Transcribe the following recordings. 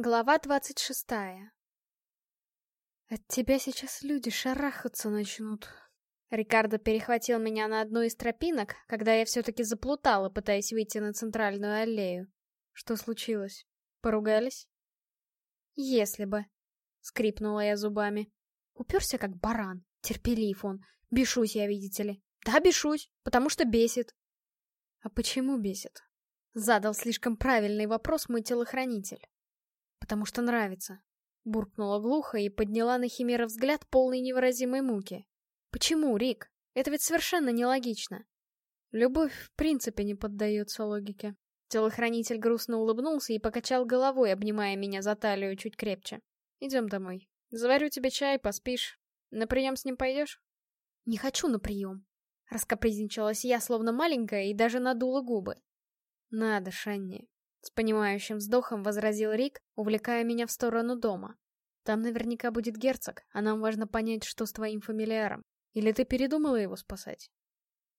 Глава двадцать шестая. От тебя сейчас люди шарахаться начнут. Рикардо перехватил меня на одну из тропинок, когда я все-таки заплутала, пытаясь выйти на центральную аллею. Что случилось? Поругались? Если бы. Скрипнула я зубами. Уперся как баран. Терпелив он. Бешусь я, видите ли. Да, бешусь, потому что бесит. А почему бесит? Задал слишком правильный вопрос мой телохранитель. Потому что нравится. Буркнула глухо и подняла на Химера взгляд полный невыразимой муки. Почему, Рик? Это ведь совершенно нелогично. Любовь в принципе не поддается логике. Телохранитель грустно улыбнулся и покачал головой, обнимая меня за талию чуть крепче. Идем домой. Заварю тебе чай, поспишь. На прием с ним пойдешь? Не хочу на прием. Раскопризничалась я, словно маленькая, и даже надула губы. Надо, Шанни. С понимающим вздохом возразил Рик, увлекая меня в сторону дома. Там наверняка будет герцог, а нам важно понять, что с твоим фамилиаром. Или ты передумала его спасать?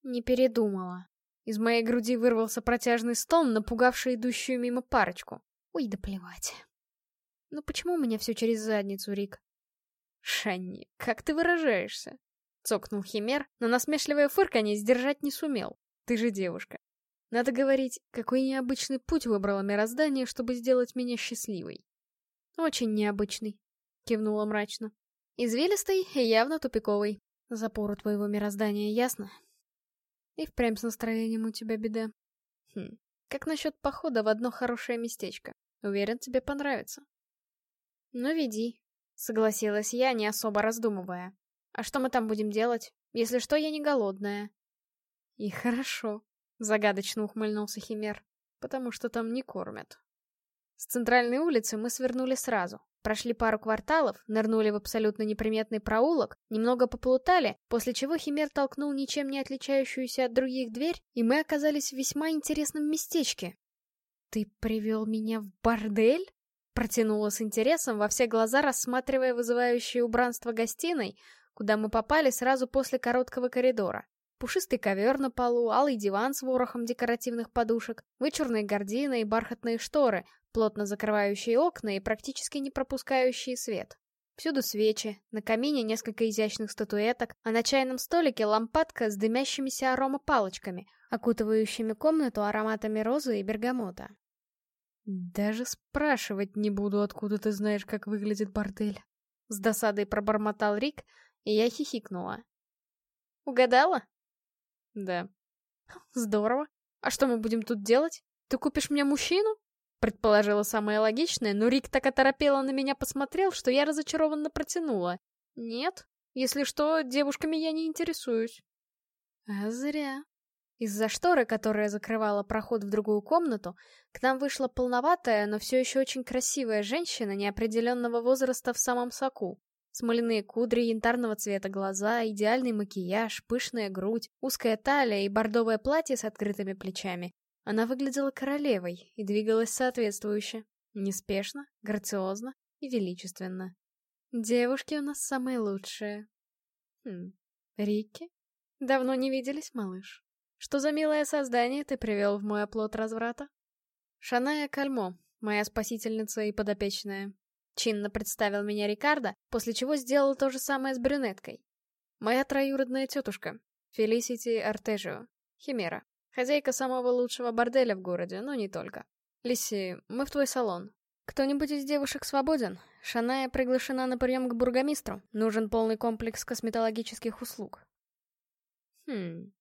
Не передумала. Из моей груди вырвался протяжный стон, напугавший идущую мимо парочку. Ой, да плевать. Ну почему у меня все через задницу, Рик? Шанни, как ты выражаешься? Цокнул Химер, но насмешливое фырканье сдержать не сумел. Ты же девушка. Надо говорить, какой необычный путь выбрало мироздание, чтобы сделать меня счастливой. Очень необычный, кивнула мрачно. Извилистый и явно тупиковый. Запору твоего мироздания, ясно? И впрямь с настроением у тебя беда. Хм, как насчет похода в одно хорошее местечко? Уверен, тебе понравится. Ну, веди, согласилась я, не особо раздумывая. А что мы там будем делать? Если что, я не голодная. И хорошо, Загадочно ухмыльнулся Химер. Потому что там не кормят. С центральной улицы мы свернули сразу. Прошли пару кварталов, нырнули в абсолютно неприметный проулок, немного поплутали, после чего Химер толкнул ничем не отличающуюся от других дверь, и мы оказались в весьма интересном местечке. «Ты привел меня в бордель?» Протянула с интересом, во все глаза рассматривая вызывающее убранство гостиной, куда мы попали сразу после короткого коридора. Пушистый ковер на полу, алый диван с ворохом декоративных подушек, вычурные гардины и бархатные шторы, плотно закрывающие окна и практически не пропускающие свет. Всюду свечи, на камине несколько изящных статуэток, а на чайном столике лампадка с дымящимися аромапалочками, окутывающими комнату ароматами розы и бергамота. «Даже спрашивать не буду, откуда ты знаешь, как выглядит бордель». С досадой пробормотал Рик, и я хихикнула. «Угадала?» Да. Здорово. А что мы будем тут делать? Ты купишь мне мужчину? Предположила самое логичное, но Рик так оторопело на меня посмотрел, что я разочарованно протянула. Нет, если что, девушками я не интересуюсь. А зря. Из-за шторы, которая закрывала проход в другую комнату, к нам вышла полноватая, но все еще очень красивая женщина неопределенного возраста в самом соку. Смоляные кудри, янтарного цвета глаза, идеальный макияж, пышная грудь, узкая талия и бордовое платье с открытыми плечами. Она выглядела королевой и двигалась соответствующе. Неспешно, грациозно и величественно. Девушки у нас самые лучшие. Хм, Рикки? Давно не виделись, малыш. Что за милое создание ты привел в мой оплот разврата? Шаная Кальмо, моя спасительница и подопечная. Чинно представил меня Рикардо, после чего сделал то же самое с брюнеткой. Моя троюродная тетушка, Фелисити Артежио, Химера, хозяйка самого лучшего борделя в городе, но не только. Лиси, мы в твой салон. Кто-нибудь из девушек свободен? Шаная приглашена на прием к бургомистру. Нужен полный комплекс косметологических услуг. Хм,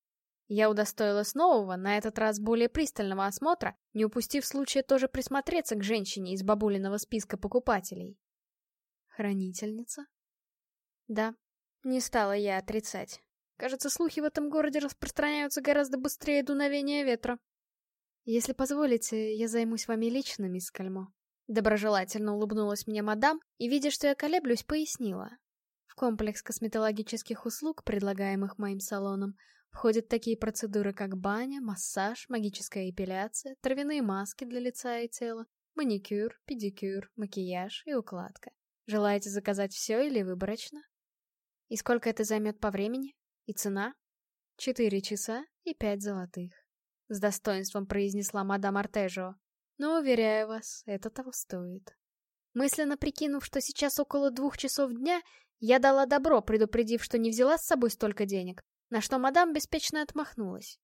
я удостоилась нового, на этот раз более пристального осмотра, не упустив случая тоже присмотреться к женщине из бабулиного списка покупателей. Хранительница? Да, не стала я отрицать. Кажется, слухи в этом городе распространяются гораздо быстрее дуновения ветра. Если позволите, я займусь вами лично, мисс Кальмо. Доброжелательно улыбнулась мне мадам и, видя, что я колеблюсь, пояснила. В комплекс косметологических услуг, предлагаемых моим салоном, Входят такие процедуры, как баня, массаж, магическая эпиляция, травяные маски для лица и тела, маникюр, педикюр, макияж и укладка. Желаете заказать все или выборочно? И сколько это займет по времени? И цена? Четыре часа и пять золотых. С достоинством произнесла мадам Артежо. Но, уверяю вас, это того стоит. Мысленно прикинув, что сейчас около двух часов дня, я дала добро, предупредив, что не взяла с собой столько денег, на что мадам беспечно отмахнулась.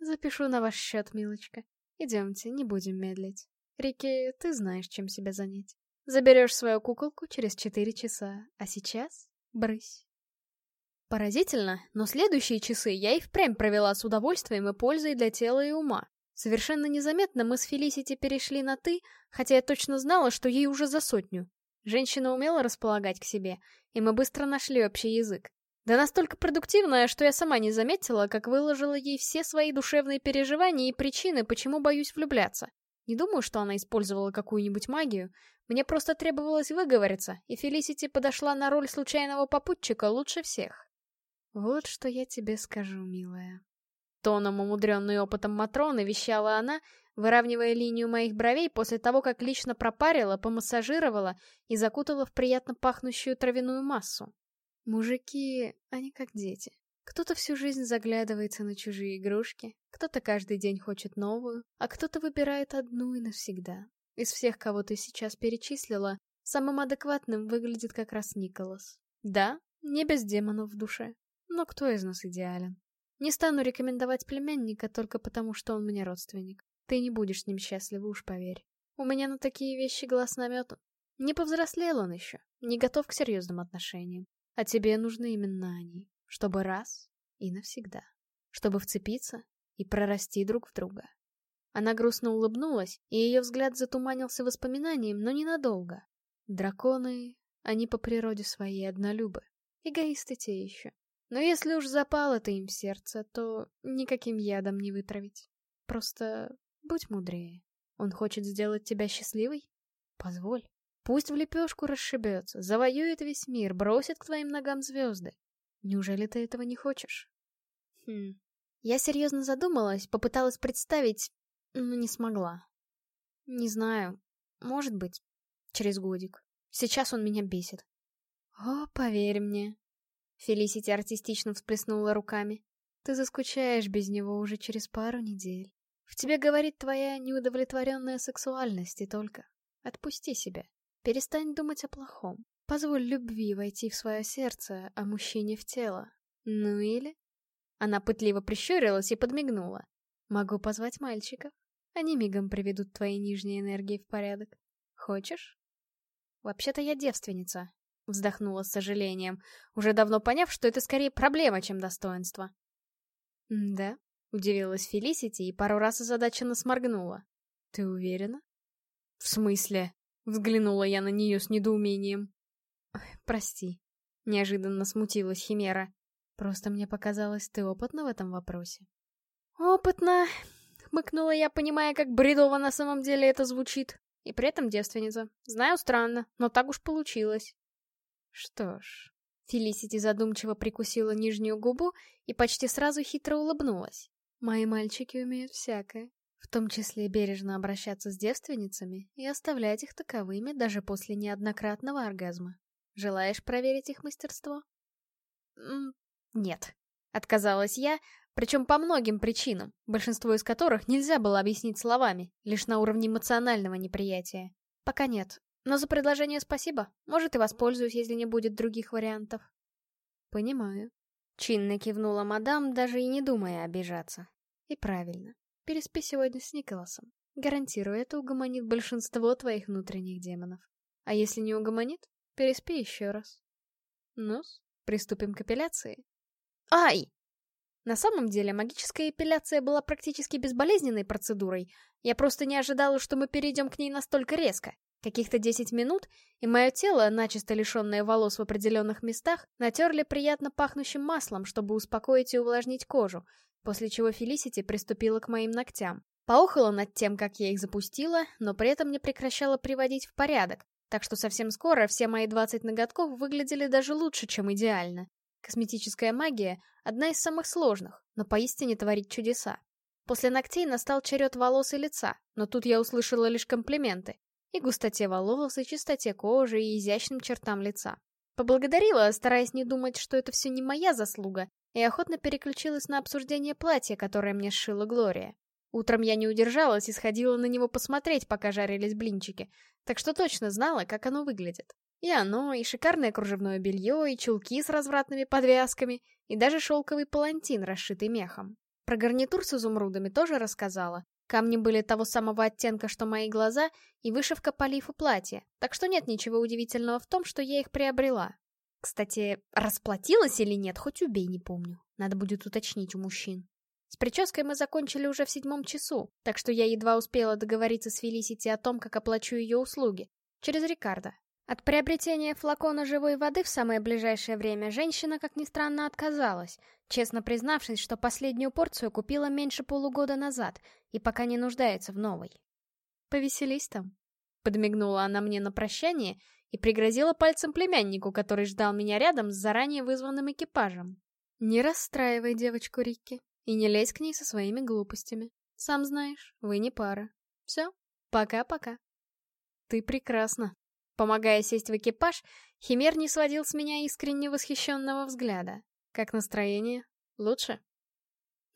«Запишу на ваш счет, милочка. Идемте, не будем медлить. Рики, ты знаешь, чем себя занять. Заберешь свою куколку через четыре часа, а сейчас брысь». Поразительно, но следующие часы я и впрямь провела с удовольствием и пользой для тела и ума. Совершенно незаметно мы с Фелисити перешли на «ты», хотя я точно знала, что ей уже за сотню. Женщина умела располагать к себе, и мы быстро нашли общий язык. Да настолько продуктивная, что я сама не заметила, как выложила ей все свои душевные переживания и причины, почему боюсь влюбляться. Не думаю, что она использовала какую-нибудь магию. Мне просто требовалось выговориться, и Фелисити подошла на роль случайного попутчика лучше всех. Вот что я тебе скажу, милая. Тоном, умудренный опытом Матроны, вещала она, выравнивая линию моих бровей после того, как лично пропарила, помассажировала и закутала в приятно пахнущую травяную массу. Мужики, они как дети. Кто-то всю жизнь заглядывается на чужие игрушки, кто-то каждый день хочет новую, а кто-то выбирает одну и навсегда. Из всех, кого ты сейчас перечислила, самым адекватным выглядит как раз Николас. Да, не без демонов в душе, но кто из нас идеален? Не стану рекомендовать племянника только потому, что он мне родственник. Ты не будешь с ним счастлива, уж поверь. У меня на такие вещи глаз наметан. Не повзрослел он еще, не готов к серьезным отношениям. А тебе нужны именно они, чтобы раз и навсегда. Чтобы вцепиться и прорасти друг в друга. Она грустно улыбнулась, и ее взгляд затуманился воспоминанием, но ненадолго. Драконы, они по природе своей однолюбы. Эгоисты те еще. Но если уж запало ты им в сердце, то никаким ядом не вытравить. Просто будь мудрее. Он хочет сделать тебя счастливой? Позволь. Пусть в лепешку расшибется, завоюет весь мир, бросит к твоим ногам звезды. Неужели ты этого не хочешь? Хм. Я серьезно задумалась, попыталась представить, но не смогла. Не знаю. Может быть, через годик. Сейчас он меня бесит. О, поверь мне, Фелисити артистично всплеснула руками. Ты заскучаешь без него уже через пару недель. В тебе говорит твоя неудовлетворенная сексуальность и только. Отпусти себя. Перестань думать о плохом. Позволь любви войти в свое сердце, а мужчине в тело. Ну или... Она пытливо прищурилась и подмигнула. Могу позвать мальчиков. Они мигом приведут твои нижние энергии в порядок. Хочешь? Вообще-то я девственница, Вздохнула с сожалением, уже давно поняв, что это скорее проблема, чем достоинство. «Да?» — удивилась Фелисити и пару раз озадаченно сморгнула. «Ты уверена?» «В смысле?» — взглянула я на нее с недоумением. «Прости», — неожиданно смутилась Химера. «Просто мне показалось, ты опытна в этом вопросе». «Опытна!» — хмыкнула я, понимая, как бредово на самом деле это звучит. И при этом девственница. Знаю, странно, но так уж получилось. Что ж... Фелисити задумчиво прикусила нижнюю губу и почти сразу хитро улыбнулась. Мои мальчики умеют всякое, в том числе бережно обращаться с девственницами и оставлять их таковыми даже после неоднократного оргазма. Желаешь проверить их мастерство? Нет. Отказалась я, причем по многим причинам, большинство из которых нельзя было объяснить словами, лишь на уровне эмоционального неприятия. Пока нет, но за предложение спасибо. Может, и воспользуюсь, если не будет других вариантов. Понимаю. Чинно кивнула мадам, даже и не думая обижаться. И правильно. Переспи сегодня с Николасом. Гарантирую, это угомонит большинство твоих внутренних демонов. А если не угомонит, переспи еще раз. ну приступим к эпиляции. Ай! На самом деле, магическая эпиляция была практически безболезненной процедурой. Я просто не ожидала, что мы перейдем к ней настолько резко. Каких-то 10 минут, и мое тело, начисто лишенное волос в определенных местах, натерли приятно пахнущим маслом, чтобы успокоить и увлажнить кожу, после чего Фелисити приступила к моим ногтям. Поохала над тем, как я их запустила, но при этом не прекращала приводить в порядок, так что совсем скоро все мои 20 ноготков выглядели даже лучше, чем идеально. Косметическая магия — одна из самых сложных, но поистине творит чудеса. После ногтей настал черед волос и лица, но тут я услышала лишь комплименты. И густоте волос, и чистоте кожи, и изящным чертам лица. Поблагодарила, стараясь не думать, что это все не моя заслуга, и охотно переключилась на обсуждение платья, которое мне сшила Глория. Утром я не удержалась и сходила на него посмотреть, пока жарились блинчики, так что точно знала, как оно выглядит. И оно, и шикарное кружевное белье, и чулки с развратными подвязками, и даже шелковый палантин, расшитый мехом. Про гарнитур с изумрудами тоже рассказала. Камни были того самого оттенка, что мои глаза, и вышивка по лифу платья, так что нет ничего удивительного в том, что я их приобрела. Кстати, расплатилась или нет, хоть убей, не помню. Надо будет уточнить у мужчин. С прической мы закончили уже в седьмом часу, так что я едва успела договориться с Фелисити о том, как оплачу ее услуги. Через Рикардо. От приобретения флакона живой воды в самое ближайшее время женщина, как ни странно, отказалась, честно признавшись, что последнюю порцию купила меньше полугода назад и пока не нуждается в новой. «Повеселись там», — подмигнула она мне на прощание и пригрозила пальцем племяннику, который ждал меня рядом с заранее вызванным экипажем. «Не расстраивай девочку Рикки и не лезь к ней со своими глупостями. Сам знаешь, вы не пара. Все, пока-пока». «Ты прекрасна», Помогая сесть в экипаж, Химер не сводил с меня искренне восхищенного взгляда. Как настроение? Лучше?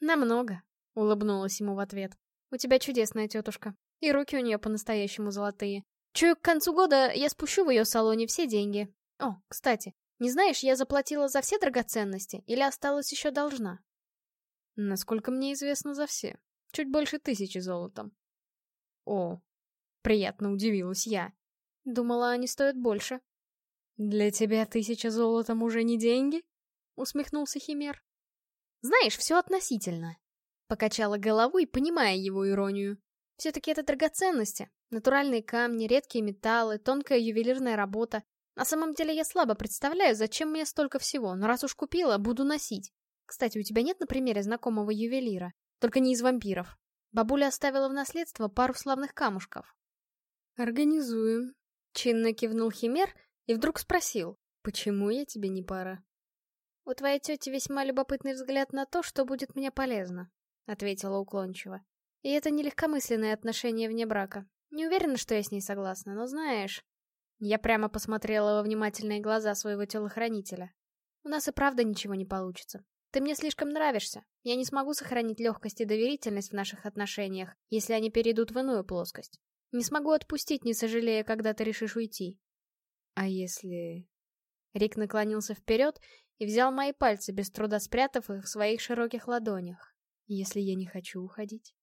Намного, улыбнулась ему в ответ. У тебя чудесная тетушка. И руки у нее по-настоящему золотые. Чую, к концу года я спущу в ее салоне все деньги. О, кстати, не знаешь, я заплатила за все драгоценности или осталась еще должна? Насколько мне известно, за все. Чуть больше тысячи золотом. О, приятно удивилась я. Думала, они стоят больше. «Для тебя тысяча золотом уже не деньги?» — усмехнулся Химер. «Знаешь, все относительно». Покачала головой, понимая его иронию. Все-таки это драгоценности. Натуральные камни, редкие металлы, тонкая ювелирная работа. На самом деле я слабо представляю, зачем мне столько всего, но раз уж купила, буду носить. Кстати, у тебя нет на примере знакомого ювелира? Только не из вампиров. Бабуля оставила в наследство пару славных камушков. «Организуем», Чинно кивнул Химер и вдруг спросил, почему я тебе не пара? «У твоей тети весьма любопытный взгляд на то, что будет мне полезно», — ответила уклончиво. «И это не легкомысленное отношение вне брака. Не уверена, что я с ней согласна, но знаешь...» Я прямо посмотрела во внимательные глаза своего телохранителя. «У нас и правда ничего не получится. Ты мне слишком нравишься. Я не смогу сохранить легкость и доверительность в наших отношениях, если они перейдут в иную плоскость. Не смогу отпустить, не сожалея, когда ты решишь уйти. А если... Рик наклонился вперед и взял мои пальцы, без труда спрятав их в своих широких ладонях. Если я не хочу уходить.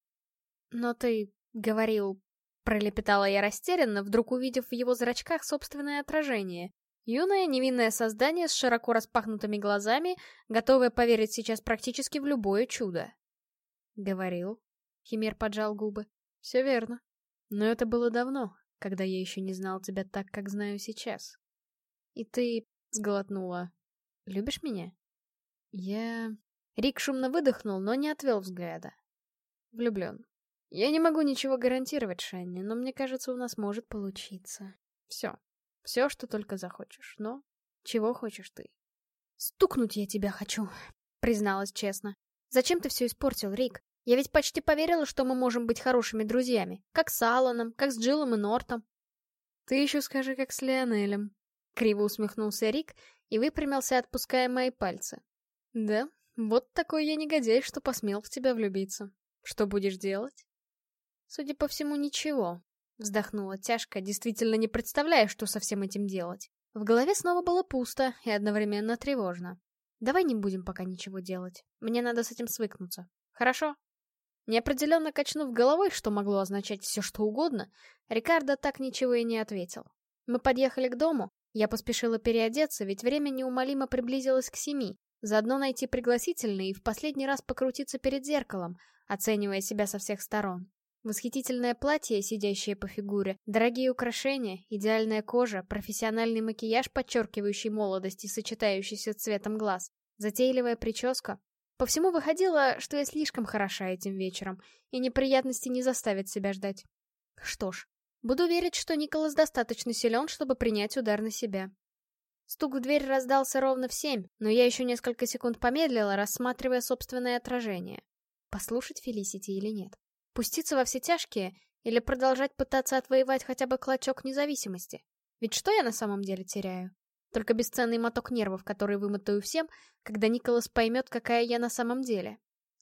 Но ты говорил... Пролепетала я растерянно, вдруг увидев в его зрачках собственное отражение. Юное невинное создание с широко распахнутыми глазами, готовое поверить сейчас практически в любое чудо. Говорил. Химер поджал губы. Все верно. Но это было давно, когда я еще не знал тебя так, как знаю сейчас. И ты сглотнула. Любишь меня? Я... Рик шумно выдохнул, но не отвел взгляда. Влюблен. Я не могу ничего гарантировать, Шенни, но мне кажется, у нас может получиться. Все. Все, что только захочешь. Но чего хочешь ты? Стукнуть я тебя хочу, призналась честно. Зачем ты все испортил, Рик? Я ведь почти поверила, что мы можем быть хорошими друзьями. Как с Алланом, как с Джилом и Нортом. Ты еще скажи, как с Леонелем. Криво усмехнулся Рик и выпрямился, отпуская мои пальцы. Да, вот такой я негодяй, что посмел в тебя влюбиться. Что будешь делать? Судя по всему, ничего. Вздохнула тяжко, действительно не представляя, что со всем этим делать. В голове снова было пусто и одновременно тревожно. Давай не будем пока ничего делать. Мне надо с этим свыкнуться. Хорошо? Неопределенно качнув головой, что могло означать все что угодно, Рикардо так ничего и не ответил. Мы подъехали к дому, я поспешила переодеться, ведь время неумолимо приблизилось к семи, заодно найти пригласительный и в последний раз покрутиться перед зеркалом, оценивая себя со всех сторон. Восхитительное платье, сидящее по фигуре, дорогие украшения, идеальная кожа, профессиональный макияж, подчеркивающий молодость и сочетающийся цветом глаз, затейливая прическа, по всему выходило, что я слишком хороша этим вечером, и неприятности не заставят себя ждать. Что ж, буду верить, что Николас достаточно силен, чтобы принять удар на себя. Стук в дверь раздался ровно в семь, но я еще несколько секунд помедлила, рассматривая собственное отражение. Послушать Фелисити или нет? Пуститься во все тяжкие или продолжать пытаться отвоевать хотя бы клочок независимости? Ведь что я на самом деле теряю? Только бесценный моток нервов, который вымотаю всем, когда Николас поймет, какая я на самом деле.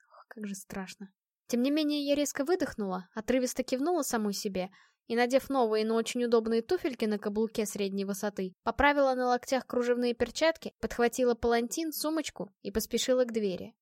Ох, как же страшно. Тем не менее, я резко выдохнула, отрывисто кивнула самой себе и, надев новые, но очень удобные туфельки на каблуке средней высоты, поправила на локтях кружевные перчатки, подхватила палантин, сумочку и поспешила к двери.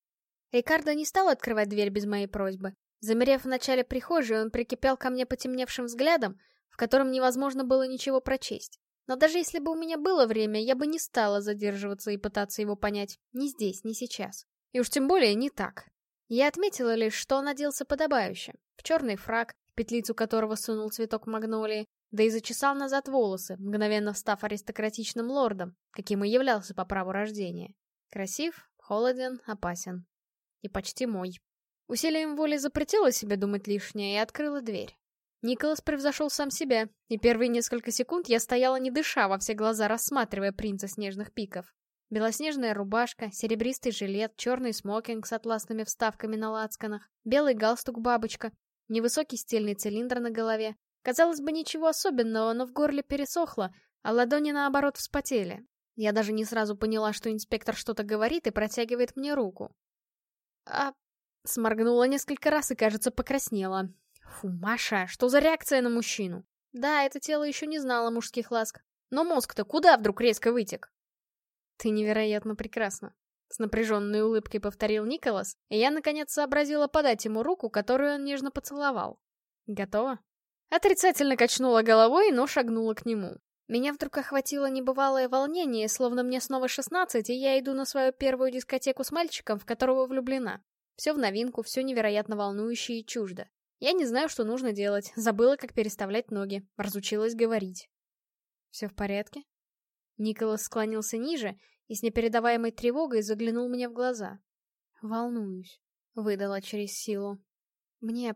Рикардо не стал открывать дверь без моей просьбы. Замерев в начале прихожей, он прикипел ко мне потемневшим взглядом, в котором невозможно было ничего прочесть. Но даже если бы у меня было время, я бы не стала задерживаться и пытаться его понять. Ни здесь, ни сейчас. И уж тем более не так. Я отметила лишь, что он оделся подобающе. В черный фраг, в петлицу которого сунул цветок магнолии, да и зачесал назад волосы, мгновенно став аристократичным лордом, каким и являлся по праву рождения. Красив, холоден, опасен. И почти мой. Усилием воли запретила себе думать лишнее и открыла дверь. Николас превзошел сам себя, и первые несколько секунд я стояла не дыша во все глаза, рассматривая принца снежных пиков. Белоснежная рубашка, серебристый жилет, черный смокинг с атласными вставками на лацканах, белый галстук-бабочка, невысокий стильный цилиндр на голове. Казалось бы, ничего особенного, но в горле пересохло, а ладони наоборот вспотели. Я даже не сразу поняла, что инспектор что-то говорит и протягивает мне руку. А... Сморгнула несколько раз и, кажется, покраснела. Фу, Маша, что за реакция на мужчину? Да, это тело еще не знало мужских ласк. Но мозг-то куда вдруг резко вытек? Ты невероятно прекрасна. С напряженной улыбкой повторил Николас, и я наконец сообразила подать ему руку, которую он нежно поцеловал. Готово? Отрицательно качнула головой, но шагнула к нему. Меня вдруг охватило небывалое волнение, словно мне снова шестнадцать, и я иду на свою первую дискотеку с мальчиком, в которого влюблена. Все в новинку, все невероятно волнующе и чуждо. Я не знаю, что нужно делать, забыла, как переставлять ноги, разучилась говорить. «Все в порядке?» Николас склонился ниже и с непередаваемой тревогой заглянул мне в глаза. «Волнуюсь», — выдала через силу. «Мне...»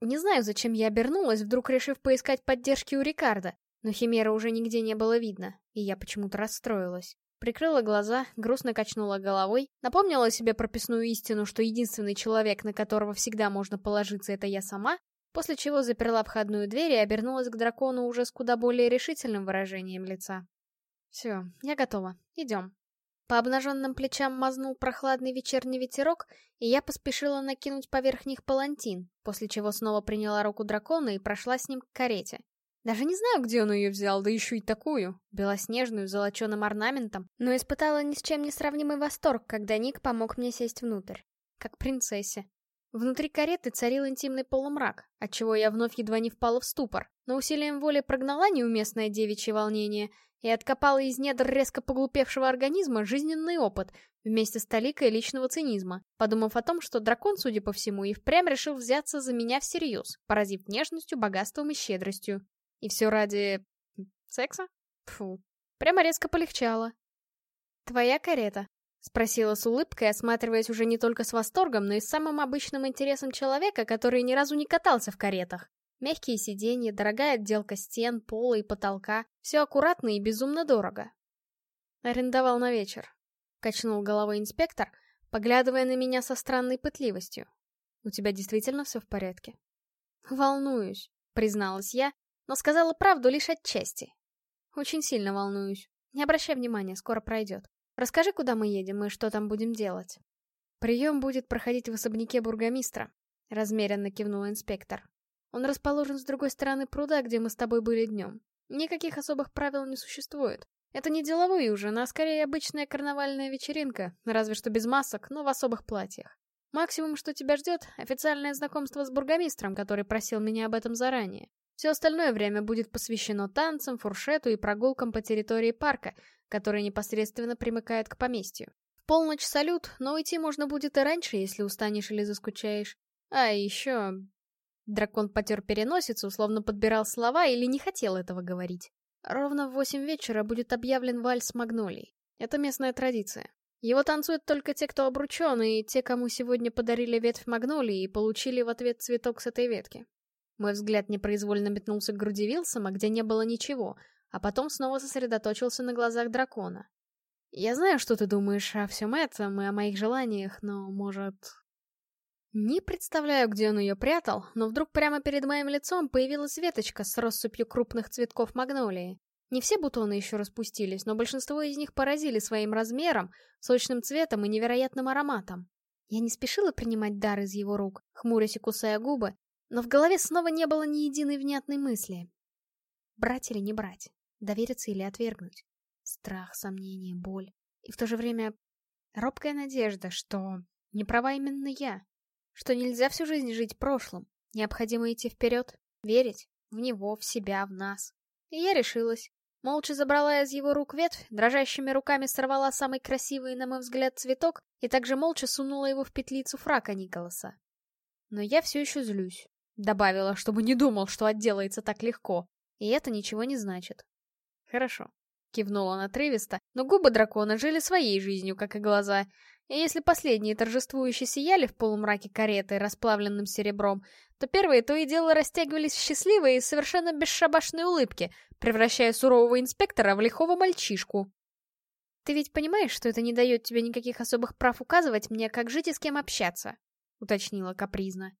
Не знаю, зачем я обернулась, вдруг решив поискать поддержки у Рикардо, но Химера уже нигде не было видно, и я почему-то расстроилась. Прикрыла глаза, грустно качнула головой, напомнила себе прописную истину, что единственный человек, на которого всегда можно положиться, это я сама, после чего заперла входную дверь и обернулась к дракону уже с куда более решительным выражением лица. «Все, я готова. Идем». По обнаженным плечам мазнул прохладный вечерний ветерок, и я поспешила накинуть поверх них палантин, после чего снова приняла руку дракона и прошла с ним к карете. Даже не знаю, где он ее взял, да еще и такую, белоснежную, с золоченым орнаментом, но испытала ни с чем не сравнимый восторг, когда Ник помог мне сесть внутрь. Как принцессе. Внутри кареты царил интимный полумрак, отчего я вновь едва не впала в ступор, но усилием воли прогнала неуместное девичье волнение и откопала из недр резко поглупевшего организма жизненный опыт вместе с толикой личного цинизма, подумав о том, что дракон, судя по всему, и впрямь решил взяться за меня всерьез, поразив нежностью, богатством и щедростью. И все ради... секса? Фу. Прямо резко полегчало. «Твоя карета?» — спросила с улыбкой, осматриваясь уже не только с восторгом, но и с самым обычным интересом человека, который ни разу не катался в каретах. Мягкие сиденья, дорогая отделка стен, пола и потолка. Все аккуратно и безумно дорого. Арендовал на вечер. Качнул головой инспектор, поглядывая на меня со странной пытливостью. У тебя действительно все в порядке? Волнуюсь, призналась я, но сказала правду лишь отчасти. Очень сильно волнуюсь. Не обращай внимания, скоро пройдет. Расскажи, куда мы едем и что там будем делать. Прием будет проходить в особняке бургомистра, размеренно кивнул инспектор. Он расположен с другой стороны пруда, где мы с тобой были днем. Никаких особых правил не существует. Это не деловой ужин, а скорее обычная карнавальная вечеринка, разве что без масок, но в особых платьях. Максимум, что тебя ждет, официальное знакомство с бургомистром, который просил меня об этом заранее. Все остальное время будет посвящено танцам, фуршету и прогулкам по территории парка, который непосредственно примыкает к поместью. В полночь салют, но уйти можно будет и раньше, если устанешь или заскучаешь. А еще... Дракон потер переносицу, словно подбирал слова или не хотел этого говорить. Ровно в восемь вечера будет объявлен вальс магнолий. Это местная традиция. Его танцуют только те, кто обручен, и те, кому сегодня подарили ветвь магнолии и получили в ответ цветок с этой ветки. Мой взгляд непроизвольно метнулся к груди Вилсома, где не было ничего, а потом снова сосредоточился на глазах дракона. «Я знаю, что ты думаешь о всем этом и о моих желаниях, но, может...» Не представляю, где он ее прятал, но вдруг прямо перед моим лицом появилась веточка с россыпью крупных цветков магнолии. Не все бутоны еще распустились, но большинство из них поразили своим размером, сочным цветом и невероятным ароматом. Я не спешила принимать дар из его рук, хмурясь и кусая губы, но в голове снова не было ни единой внятной мысли. Брать или не брать? Довериться или отвергнуть? Страх, сомнение, боль. И в то же время робкая надежда, что не права именно я. Что нельзя всю жизнь жить прошлым. Необходимо идти вперед, верить в него, в себя, в нас. И я решилась. Молча забрала из его рук ветвь, дрожащими руками сорвала самый красивый, на мой взгляд, цветок и также молча сунула его в петлицу фрака Николаса. Но я все еще злюсь. Добавила, чтобы не думал, что отделается так легко. И это ничего не значит. Хорошо. Кивнула она отрывисто, но губы дракона жили своей жизнью, как и глаза. И если последние торжествующе сияли в полумраке кареты, расплавленным серебром, то первые то и дело растягивались в счастливые и совершенно бесшабашные улыбки, превращая сурового инспектора в лихого мальчишку. «Ты ведь понимаешь, что это не дает тебе никаких особых прав указывать мне, как жить и с кем общаться?» — уточнила капризно.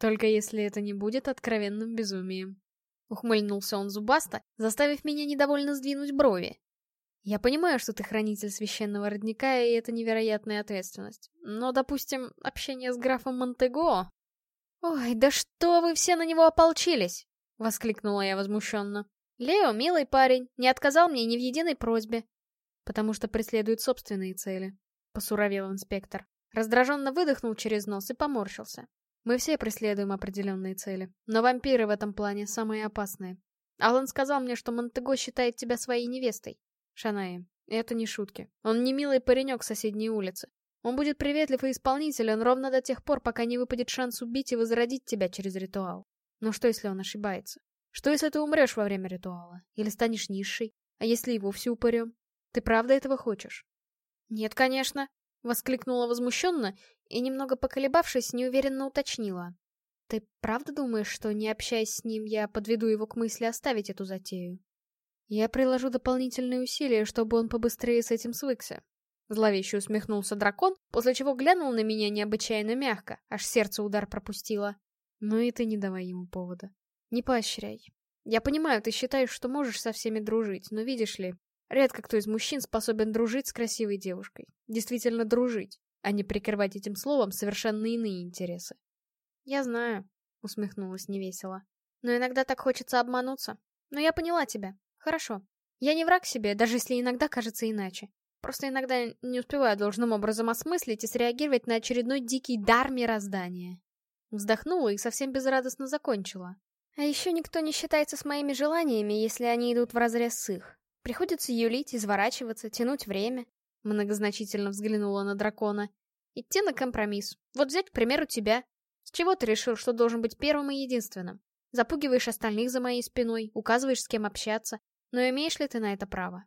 «Только если это не будет откровенным безумием», Ухмыльнулся он зубасто, заставив меня недовольно сдвинуть брови. Я понимаю, что ты хранитель священного родника, и это невероятная ответственность. Но, допустим, общение с графом Монтего... «Ой, да что вы все на него ополчились!» — воскликнула я возмущенно. «Лео — милый парень, не отказал мне ни в единой просьбе». «Потому что преследует собственные цели», — посуровел инспектор. Раздраженно выдохнул через нос и поморщился. Мы все преследуем определенные цели, но вампиры в этом плане самые опасные. Алан сказал мне, что Монтего считает тебя своей невестой. Шаная, это не шутки. Он не милый паренек с соседней улицы. Он будет приветлив и исполнителен ровно до тех пор, пока не выпадет шанс убить и возродить тебя через ритуал. Но что, если он ошибается? Что, если ты умрешь во время ритуала? Или станешь низшей? А если и вовсе упырем? Ты правда этого хочешь? Нет, конечно. Воскликнула возмущенно и, немного поколебавшись, неуверенно уточнила. «Ты правда думаешь, что, не общаясь с ним, я подведу его к мысли оставить эту затею?» «Я приложу дополнительные усилия, чтобы он побыстрее с этим свыкся». Зловеще усмехнулся дракон, после чего глянул на меня необычайно мягко, аж сердце удар пропустило. «Ну и ты не давай ему повода. Не поощряй. Я понимаю, ты считаешь, что можешь со всеми дружить, но видишь ли, редко кто из мужчин способен дружить с красивой девушкой. Действительно дружить а не прикрывать этим словом совершенно иные интересы. «Я знаю», — усмехнулась невесело. «Но иногда так хочется обмануться. Но я поняла тебя. Хорошо. Я не враг себе, даже если иногда кажется иначе. Просто иногда не успеваю должным образом осмыслить и среагировать на очередной дикий дар мироздания». Вздохнула и совсем безрадостно закончила. А еще никто не считается с моими желаниями, если они идут вразрез с их. Приходится юлить, изворачиваться, тянуть время. Многозначительно взглянула на дракона. Идти на компромисс. Вот взять, к примеру, тебя. С чего ты решил, что должен быть первым и единственным? Запугиваешь остальных за моей спиной, указываешь, с кем общаться. Но имеешь ли ты на это право?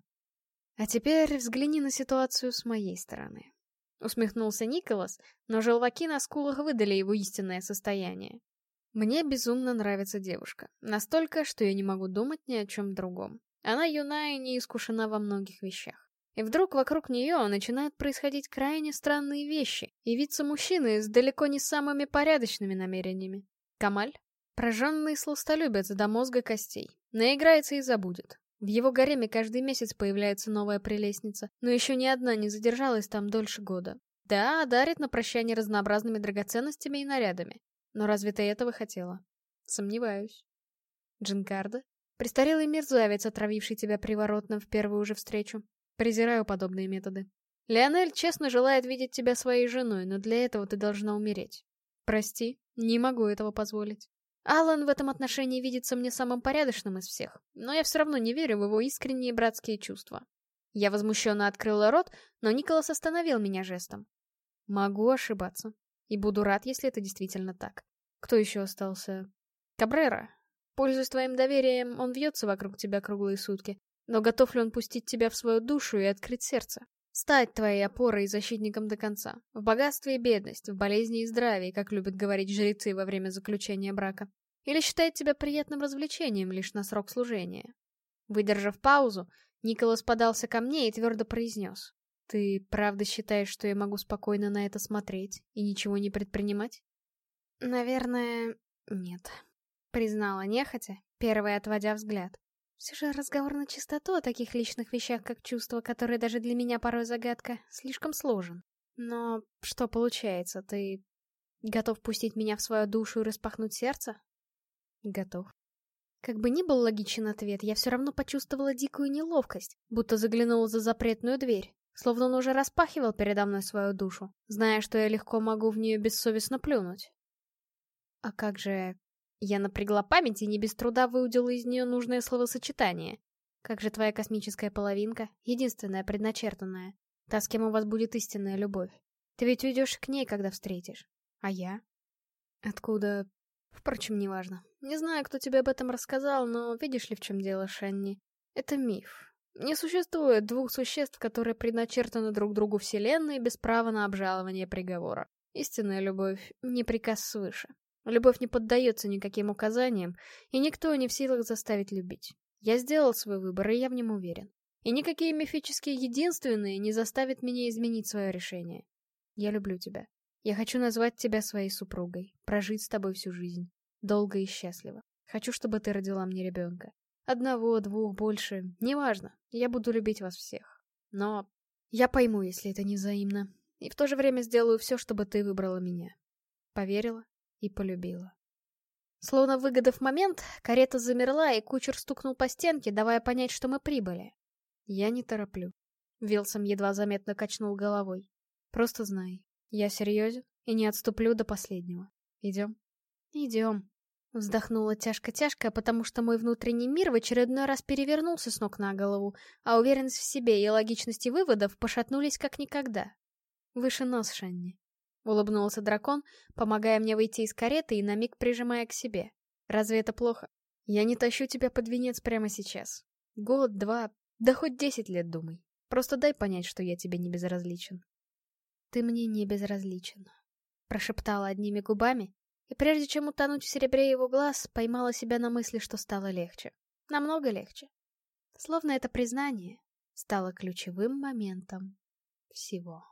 А теперь взгляни на ситуацию с моей стороны. Усмехнулся Николас, но желваки на скулах выдали его истинное состояние. Мне безумно нравится девушка. Настолько, что я не могу думать ни о чем другом. Она юна и не искушена во многих вещах. И вдруг вокруг нее начинают происходить крайне странные вещи, явиться мужчины с далеко не самыми порядочными намерениями. Камаль, прожженный сластолюбец до мозга костей, наиграется и забудет. В его гареме каждый месяц появляется новая прелестница, но еще ни одна не задержалась там дольше года. Да, дарит на прощание разнообразными драгоценностями и нарядами. Но разве ты этого хотела? Сомневаюсь. Джинкарда? Престарелый мерзавец, отравивший тебя приворотным в первую же встречу. Презираю подобные методы. Леонель честно желает видеть тебя своей женой, но для этого ты должна умереть. Прости, не могу этого позволить. Алан в этом отношении видится мне самым порядочным из всех, но я все равно не верю в его искренние братские чувства. Я возмущенно открыла рот, но Николас остановил меня жестом. Могу ошибаться. И буду рад, если это действительно так. Кто еще остался? Кабрера. Пользуясь твоим доверием, он вьется вокруг тебя круглые сутки. Но готов ли он пустить тебя в свою душу и открыть сердце? Стать твоей опорой и защитником до конца. В богатстве и бедность, в болезни и здравии, как любят говорить жрецы во время заключения брака. Или считает тебя приятным развлечением лишь на срок служения. Выдержав паузу, Николас подался ко мне и твердо произнес. «Ты правда считаешь, что я могу спокойно на это смотреть и ничего не предпринимать?» «Наверное, нет», — признала нехотя, первая отводя взгляд. Все же разговор на чистоту о таких личных вещах, как чувства, которые даже для меня порой загадка, слишком сложен. Но что получается, ты готов пустить меня в свою душу и распахнуть сердце? Готов. Как бы ни был логичен ответ, я все равно почувствовала дикую неловкость, будто заглянула за запретную дверь, словно он уже распахивал передо мной свою душу, зная, что я легко могу в нее бессовестно плюнуть. А как же... Я напрягла память и не без труда выудила из нее нужное словосочетание. Как же твоя космическая половинка, единственная предначертанная, та, с кем у вас будет истинная любовь. Ты ведь уйдешь к ней, когда встретишь. А я? Откуда... Впрочем, неважно. Не знаю, кто тебе об этом рассказал, но видишь ли, в чем дело, Шанни? Это миф. Не существует двух существ, которые предначертаны друг другу вселенной без права на обжалование приговора. Истинная любовь — не приказ свыше. Любовь не поддается никаким указаниям, и никто не в силах заставить любить. Я сделал свой выбор, и я в нем уверен. И никакие мифические единственные не заставят меня изменить свое решение. Я люблю тебя. Я хочу назвать тебя своей супругой, прожить с тобой всю жизнь. Долго и счастливо. Хочу, чтобы ты родила мне ребенка. Одного, двух, больше, неважно. Я буду любить вас всех. Но я пойму, если это не взаимно. И в то же время сделаю все, чтобы ты выбрала меня. Поверила? И полюбила. Словно выгодав момент, карета замерла, и кучер стукнул по стенке, давая понять, что мы прибыли. Я не тороплю. Вилсом едва заметно качнул головой. Просто знай, я серьезен и не отступлю до последнего. Идем? Идем. Вздохнула тяжко-тяжко, потому что мой внутренний мир в очередной раз перевернулся с ног на голову, а уверенность в себе и логичности выводов пошатнулись как никогда. Выше нос, Шанни. Улыбнулся дракон, помогая мне выйти из кареты и на миг прижимая к себе. Разве это плохо? Я не тащу тебя под венец прямо сейчас. Год, два, да хоть десять лет думай. Просто дай понять, что я тебе не безразличен. Ты мне не безразличен. Прошептала одними губами, и прежде чем утонуть в серебре его глаз, поймала себя на мысли, что стало легче. Намного легче. Словно это признание стало ключевым моментом всего.